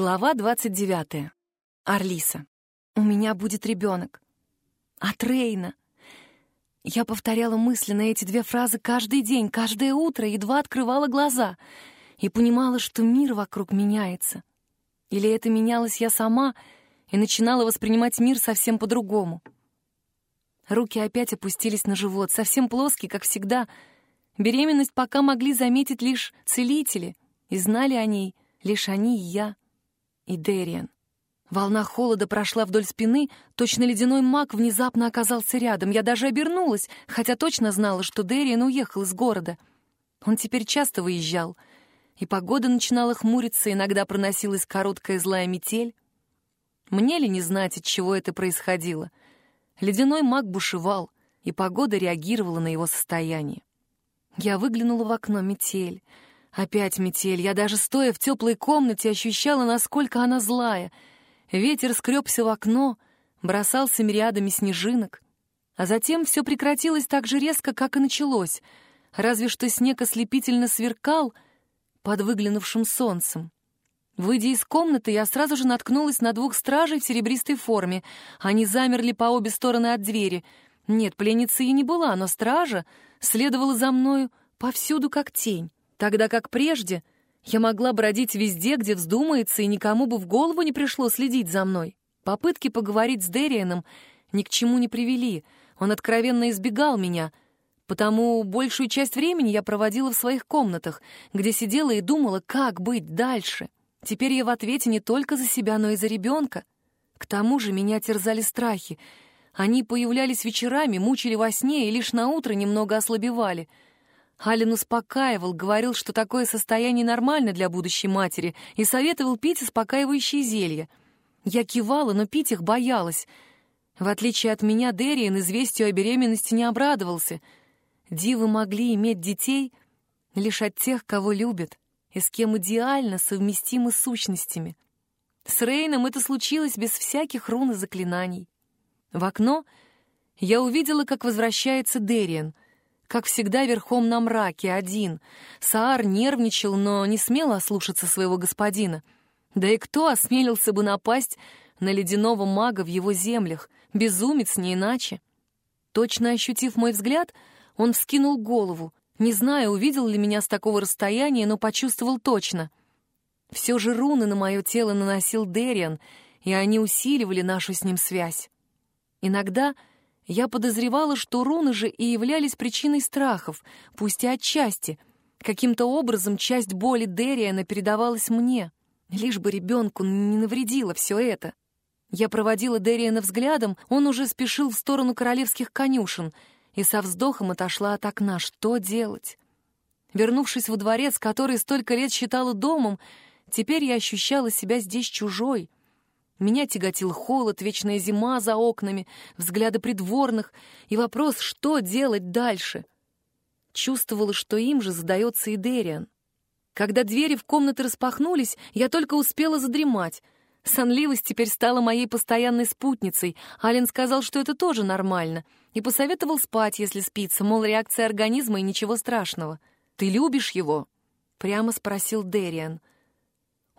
Глава 29. Арлиса. У меня будет ребенок. От Рейна. Я повторяла мысленно эти две фразы каждый день, каждое утро, едва открывала глаза и понимала, что мир вокруг меняется. Или это менялась я сама и начинала воспринимать мир совсем по-другому. Руки опять опустились на живот, совсем плоский, как всегда. Беременность пока могли заметить лишь целители, и знали о ней лишь они и я и Дэриан. Волна холода прошла вдоль спины, точно ледяной маг внезапно оказался рядом. Я даже обернулась, хотя точно знала, что Дэриан уехал из города. Он теперь часто выезжал, и погода начинала хмуриться, иногда проносилась короткая злая метель. Мне ли не знать, от чего это происходило? Ледяной маг бушевал, и погода реагировала на его состояние. Я выглянула в окно метель — Опять метель. Я даже стоя в теплой комнате ощущала, насколько она злая. Ветер скребся в окно, бросался мириадами снежинок. А затем все прекратилось так же резко, как и началось, разве что снег ослепительно сверкал под выглянувшим солнцем. Выйдя из комнаты, я сразу же наткнулась на двух стражей в серебристой форме. Они замерли по обе стороны от двери. Нет, пленницы и не была, но стража следовала за мною повсюду как тень тогда как прежде я могла бродить везде, где вздумается, и никому бы в голову не пришло следить за мной. Попытки поговорить с Дерианом ни к чему не привели, он откровенно избегал меня, потому большую часть времени я проводила в своих комнатах, где сидела и думала, как быть дальше. Теперь я в ответе не только за себя, но и за ребенка. К тому же меня терзали страхи. Они появлялись вечерами, мучили во сне и лишь на утро немного ослабевали — Ален успокаивал, говорил, что такое состояние нормально для будущей матери, и советовал пить успокаивающие зелья. Я кивала, но пить их боялась. В отличие от меня, Дериан известию о беременности не обрадовался. Дивы могли иметь детей лишь от тех, кого любят, и с кем идеально совместимы сущностями. С Рейном это случилось без всяких рун и заклинаний. В окно я увидела, как возвращается Дериан — как всегда, верхом на мраке, один. Саар нервничал, но не смел ослушаться своего господина. Да и кто осмелился бы напасть на ледяного мага в его землях? Безумец, не иначе. Точно ощутив мой взгляд, он вскинул голову. Не знаю, увидел ли меня с такого расстояния, но почувствовал точно. Все же руны на мое тело наносил Дериан, и они усиливали нашу с ним связь. Иногда я подозревала, что руны же и являлись причиной страхов, пусть и отчасти. Каким-то образом часть боли Дериана передавалась мне. Лишь бы ребенку не навредило все это. Я проводила Дериана взглядом, он уже спешил в сторону королевских конюшен и со вздохом отошла от окна. Что делать? Вернувшись во дворец, который столько лет считала домом, теперь я ощущала себя здесь чужой — меня тяготил холод, вечная зима за окнами, взгляды придворных и вопрос, что делать дальше. Чувствовала, что им же задается и Дериан. Когда двери в комнаты распахнулись, я только успела задремать. Сонливость теперь стала моей постоянной спутницей. Ален сказал, что это тоже нормально, и посоветовал спать, если спится, мол, реакция организма и ничего страшного. «Ты любишь его?» — прямо спросил Дериан.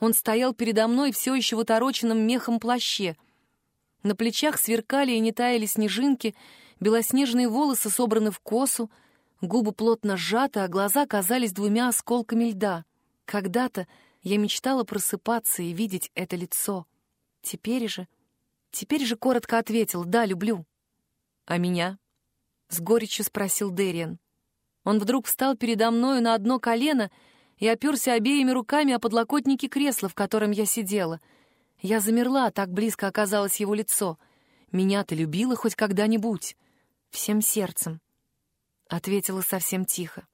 Он стоял передо мной все еще в отороченном мехом плаще. На плечах сверкали и не таяли снежинки, белоснежные волосы собраны в косу, губы плотно сжаты, а глаза казались двумя осколками льда. Когда-то я мечтала просыпаться и видеть это лицо. Теперь же... Теперь же коротко ответил «Да, люблю». «А меня?» — с горечью спросил Дерриан. Он вдруг встал передо мною на одно колено — и оперся обеими руками о подлокотники кресла, в котором я сидела. Я замерла, так близко оказалось его лицо. «Меня ты любила хоть когда-нибудь?» «Всем сердцем», — ответила совсем тихо.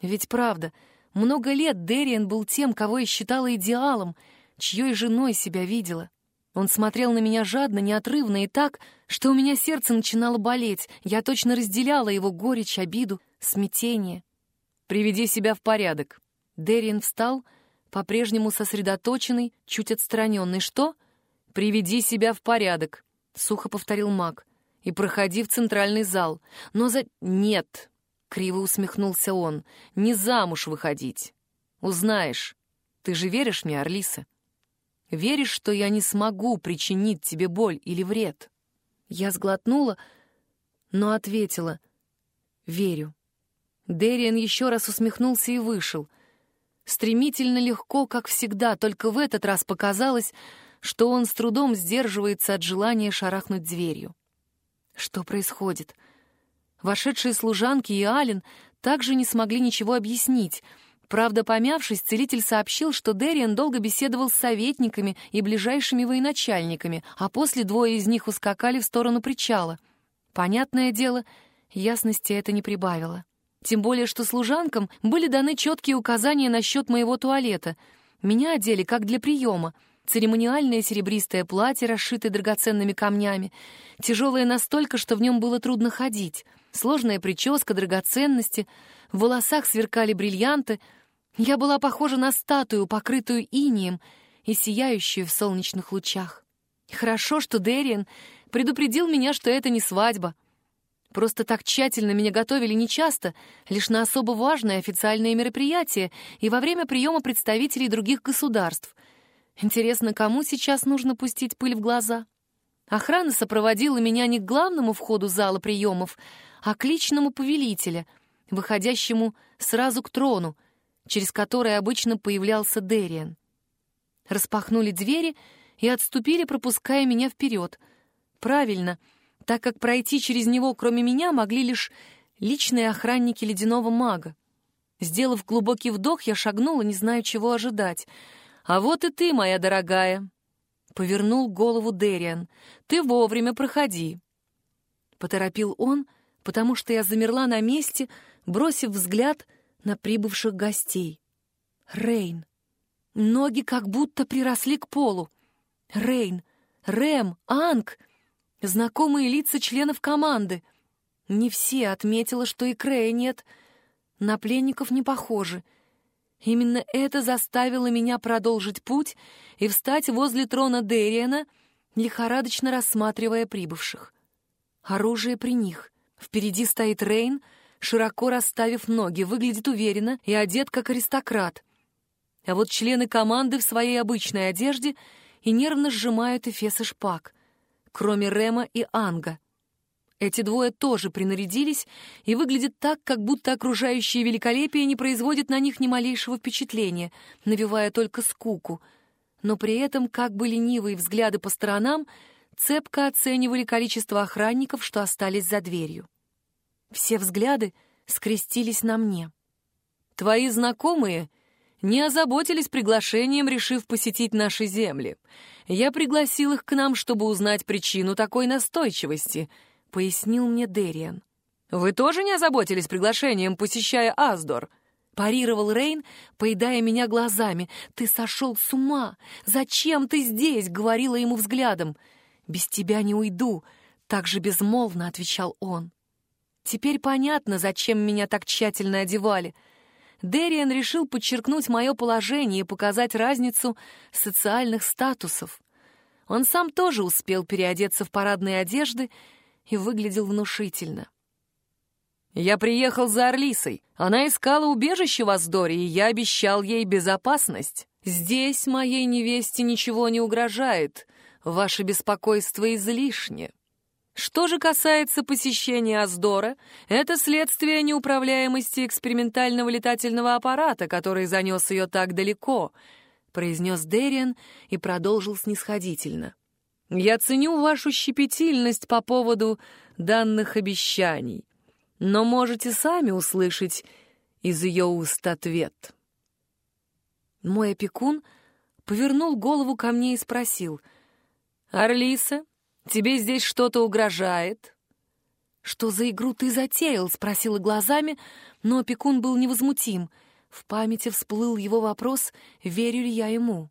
«Ведь правда, много лет Дерриан был тем, кого я считала идеалом, чьей женой себя видела. Он смотрел на меня жадно, неотрывно и так, что у меня сердце начинало болеть. Я точно разделяла его горечь, обиду, смятение. «Приведи себя в порядок», Дерин встал, по-прежнему сосредоточенный, чуть отстраненный. «Что?» «Приведи себя в порядок», — сухо повторил маг. «И проходи в центральный зал. Но за...» «Нет», — криво усмехнулся он, — «не замуж выходить. Узнаешь. Ты же веришь мне, Орлиса?» Веришь, что я не смогу причинить тебе боль или вред?» Я сглотнула, но ответила «Верю». Дэриан еще раз усмехнулся и вышел. Стремительно легко, как всегда, только в этот раз показалось, что он с трудом сдерживается от желания шарахнуть дверью. Что происходит? Вошедшие служанки и Ален также не смогли ничего объяснить. Правда, помявшись, целитель сообщил, что Дэриан долго беседовал с советниками и ближайшими военачальниками, а после двое из них ускакали в сторону причала. Понятное дело, ясности это не прибавило. Тем более, что служанкам были даны четкие указания насчет моего туалета. Меня одели как для приема. Церемониальное серебристое платье, расшитое драгоценными камнями, тяжелое настолько, что в нем было трудно ходить, сложная прическа, драгоценности, в волосах сверкали бриллианты. Я была похожа на статую, покрытую инием и сияющую в солнечных лучах. Хорошо, что Дэриан предупредил меня, что это не свадьба — Просто так тщательно меня готовили нечасто, лишь на особо важные официальные мероприятия и во время приема представителей других государств. Интересно, кому сейчас нужно пустить пыль в глаза? Охрана сопроводила меня не к главному входу зала приемов, а к личному повелителя, выходящему сразу к трону, через который обычно появлялся Дериан. Распахнули двери и отступили, пропуская меня вперед. Правильно — так как пройти через него, кроме меня, могли лишь личные охранники ледяного мага. Сделав глубокий вдох, я шагнула, не зная, чего ожидать. «А вот и ты, моя дорогая!» Повернул голову Дериан. «Ты вовремя проходи!» Поторопил он, потому что я замерла на месте, бросив взгляд на прибывших гостей. Рейн. Ноги как будто приросли к полу. Рейн, Рэм, Анг. Знакомые лица членов команды. Не все отметила, что и Крея нет. На пленников не похожи. Именно это заставило меня продолжить путь и встать возле трона Дериана, лихорадочно рассматривая прибывших. Оружие при них. Впереди стоит Рейн, широко расставив ноги, выглядит уверенно и одет как аристократ. А вот члены команды в своей обычной одежде и нервно сжимают эфесы шпаг кроме Рема и Анга. Эти двое тоже принарядились и выглядят так, как будто окружающее великолепие не производит на них ни малейшего впечатления, навевая только скуку. Но при этом, как бы ленивые взгляды по сторонам, цепко оценивали количество охранников, что остались за дверью. Все взгляды скрестились на мне. «Твои знакомые не озаботились приглашением, решив посетить наши земли. Я пригласил их к нам, чтобы узнать причину такой настойчивости», — пояснил мне Дериан. «Вы тоже не озаботились приглашением, посещая Аздор?» Парировал Рейн, поедая меня глазами. «Ты сошел с ума! Зачем ты здесь?» — говорила ему взглядом. «Без тебя не уйду», — так же безмолвно отвечал он. Теперь понятно, зачем меня так тщательно одевали — Дэриан решил подчеркнуть мое положение и показать разницу социальных статусов. Он сам тоже успел переодеться в парадные одежды и выглядел внушительно. «Я приехал за Орлисой. Она искала убежище в Аздоре, и я обещал ей безопасность. Здесь моей невесте ничего не угрожает. Ваше беспокойство излишне». Что же касается посещения Аздора, это следствие неуправляемости экспериментального летательного аппарата, который занес ее так далеко, произнес Дериан и продолжил снисходительно. Я ценю вашу щепетильность по поводу данных обещаний, но можете сами услышать из ее уст ответ. Мой опекун повернул голову ко мне и спросил, «Орлиса, Тебе здесь что-то угрожает?» «Что за игру ты затеял?» — спросила глазами, но опекун был невозмутим. В памяти всплыл его вопрос, верю ли я ему.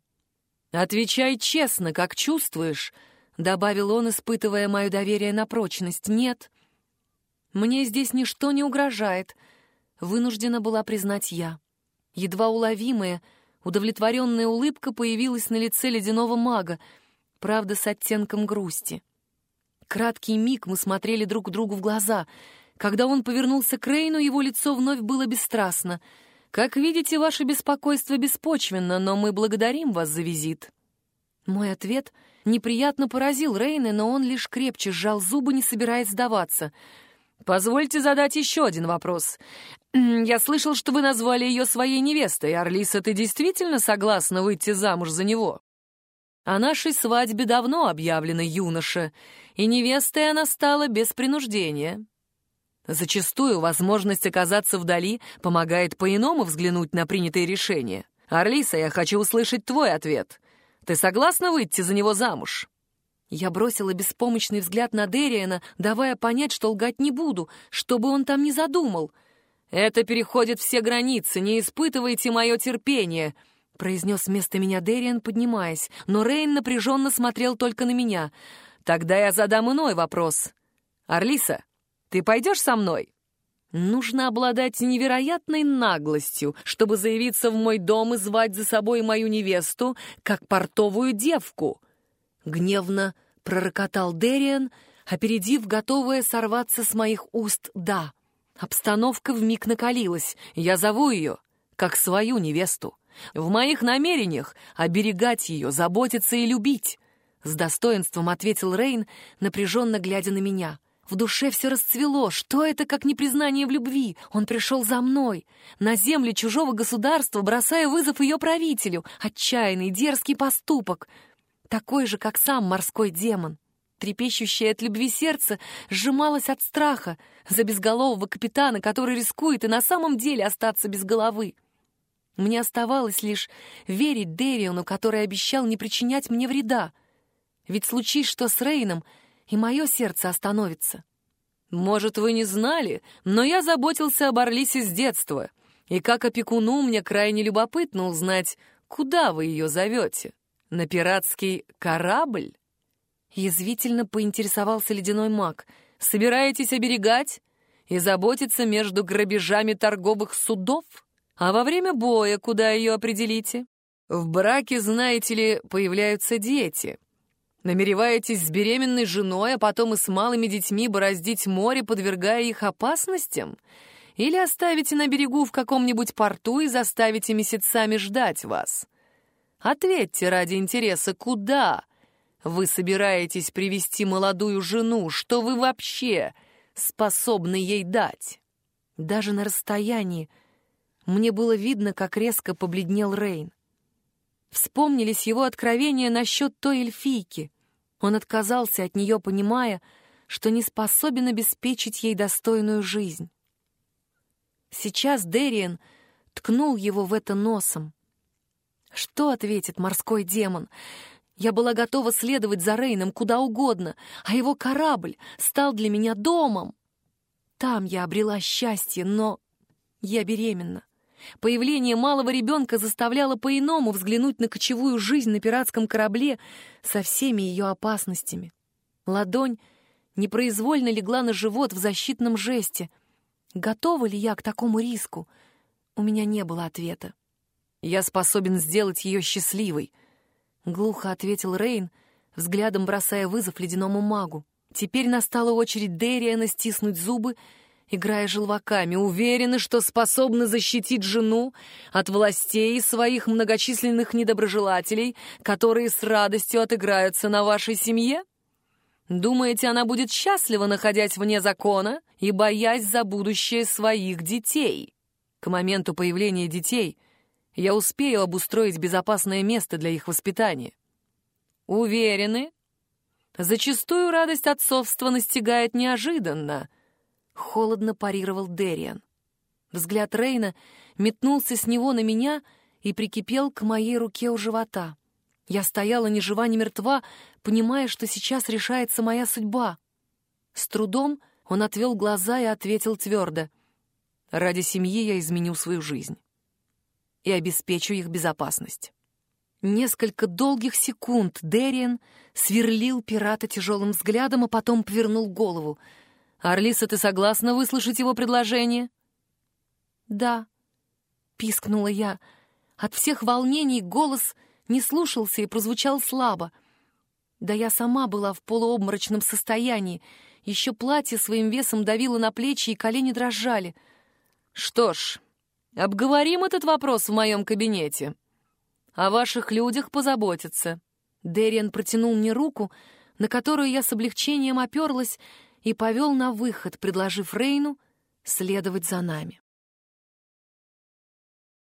«Отвечай честно, как чувствуешь», — добавил он, испытывая мое доверие на прочность. «Нет, мне здесь ничто не угрожает», — вынуждена была признать я. Едва уловимая, удовлетворенная улыбка появилась на лице ледяного мага, правда, с оттенком грусти. Краткий миг мы смотрели друг другу в глаза. Когда он повернулся к Рейну, его лицо вновь было бесстрастно. «Как видите, ваше беспокойство беспочвенно, но мы благодарим вас за визит». Мой ответ неприятно поразил Рейна, но он лишь крепче сжал зубы, не собираясь сдаваться. «Позвольте задать еще один вопрос. Я слышал, что вы назвали ее своей невестой. Арлиса, ты действительно согласна выйти замуж за него?» «О нашей свадьбе давно объявлена юноша, и невестой она стала без принуждения. Зачастую возможность оказаться вдали помогает по-иному взглянуть на принятые решения. Арлиса, я хочу услышать твой ответ. Ты согласна выйти за него замуж?» Я бросила беспомощный взгляд на Дериана, давая понять, что лгать не буду, чтобы он там не задумал. «Это переходит все границы, не испытывайте мое терпение», — произнес вместо меня Дериан, поднимаясь, но Рейн напряженно смотрел только на меня. «Тогда я задам иной вопрос. Арлиса, ты пойдешь со мной?» Нужно обладать невероятной наглостью, чтобы заявиться в мой дом и звать за собой мою невесту, как портовую девку. Гневно пророкотал Дериан, опередив готовое сорваться с моих уст «да». Обстановка вмиг накалилась. Я зову ее, как свою невесту. В моих намерениях оберегать ее, заботиться и любить. С достоинством ответил Рейн, напряженно глядя на меня — в душе все расцвело. Что это, как непризнание в любви? Он пришел за мной, на земле чужого государства, бросая вызов ее правителю. Отчаянный, дерзкий поступок. Такой же, как сам морской демон. Трепещущее от любви сердце сжималось от страха за безголового капитана, который рискует и на самом деле остаться без головы. Мне оставалось лишь верить Дэвиону, который обещал не причинять мне вреда. Ведь случись что с Рейном — и мое сердце остановится. Может, вы не знали, но я заботился об Орлисе с детства, и как опекуну мне крайне любопытно узнать, куда вы ее зовете. На пиратский корабль? Язвительно поинтересовался ледяной маг. Собираетесь оберегать и заботиться между грабежами торговых судов? А во время боя куда ее определите? В браке, знаете ли, появляются дети. Намереваетесь с беременной женой, а потом и с малыми детьми бороздить море, подвергая их опасностям? Или оставите на берегу в каком-нибудь порту и заставите месяцами ждать вас? Ответьте ради интереса, куда вы собираетесь привести молодую жену, что вы вообще способны ей дать? Даже на расстоянии мне было видно, как резко побледнел Рейн. Вспомнились его откровения насчет той эльфийки. Он отказался от нее, понимая, что не способен обеспечить ей достойную жизнь. Сейчас Дериан ткнул его в это носом. Что ответит морской демон? Я была готова следовать за Рейном куда угодно, а его корабль стал для меня домом. Там я обрела счастье, но я беременна. Появление малого ребенка заставляло по-иному взглянуть на кочевую жизнь на пиратском корабле со всеми ее опасностями. Ладонь непроизвольно легла на живот в защитном жесте. Готова ли я к такому риску? У меня не было ответа. «Я способен сделать ее счастливой», — глухо ответил Рейн, взглядом бросая вызов ледяному магу. Теперь настала очередь Дэриана стиснуть зубы играя желваками, уверены, что способны защитить жену от властей и своих многочисленных недоброжелателей, которые с радостью отыграются на вашей семье? Думаете, она будет счастлива, находясь вне закона и боясь за будущее своих детей? К моменту появления детей я успею обустроить безопасное место для их воспитания. Уверены? Зачастую радость отцовства настигает неожиданно — Холодно парировал Дериан. Взгляд Рейна метнулся с него на меня и прикипел к моей руке у живота. Я стояла ни жива, ни мертва, понимая, что сейчас решается моя судьба. С трудом он отвел глаза и ответил твердо. «Ради семьи я изменю свою жизнь и обеспечу их безопасность». Несколько долгих секунд Дериан сверлил пирата тяжелым взглядом, а потом повернул голову — «Арлиса, ты согласна выслушать его предложение?» «Да», — пискнула я. От всех волнений голос не слушался и прозвучал слабо. Да я сама была в полуобморочном состоянии. Еще платье своим весом давило на плечи, и колени дрожали. «Что ж, обговорим этот вопрос в моем кабинете. О ваших людях позаботятся. Дэриан протянул мне руку, на которую я с облегчением оперлась, и повел на выход, предложив Рейну следовать за нами.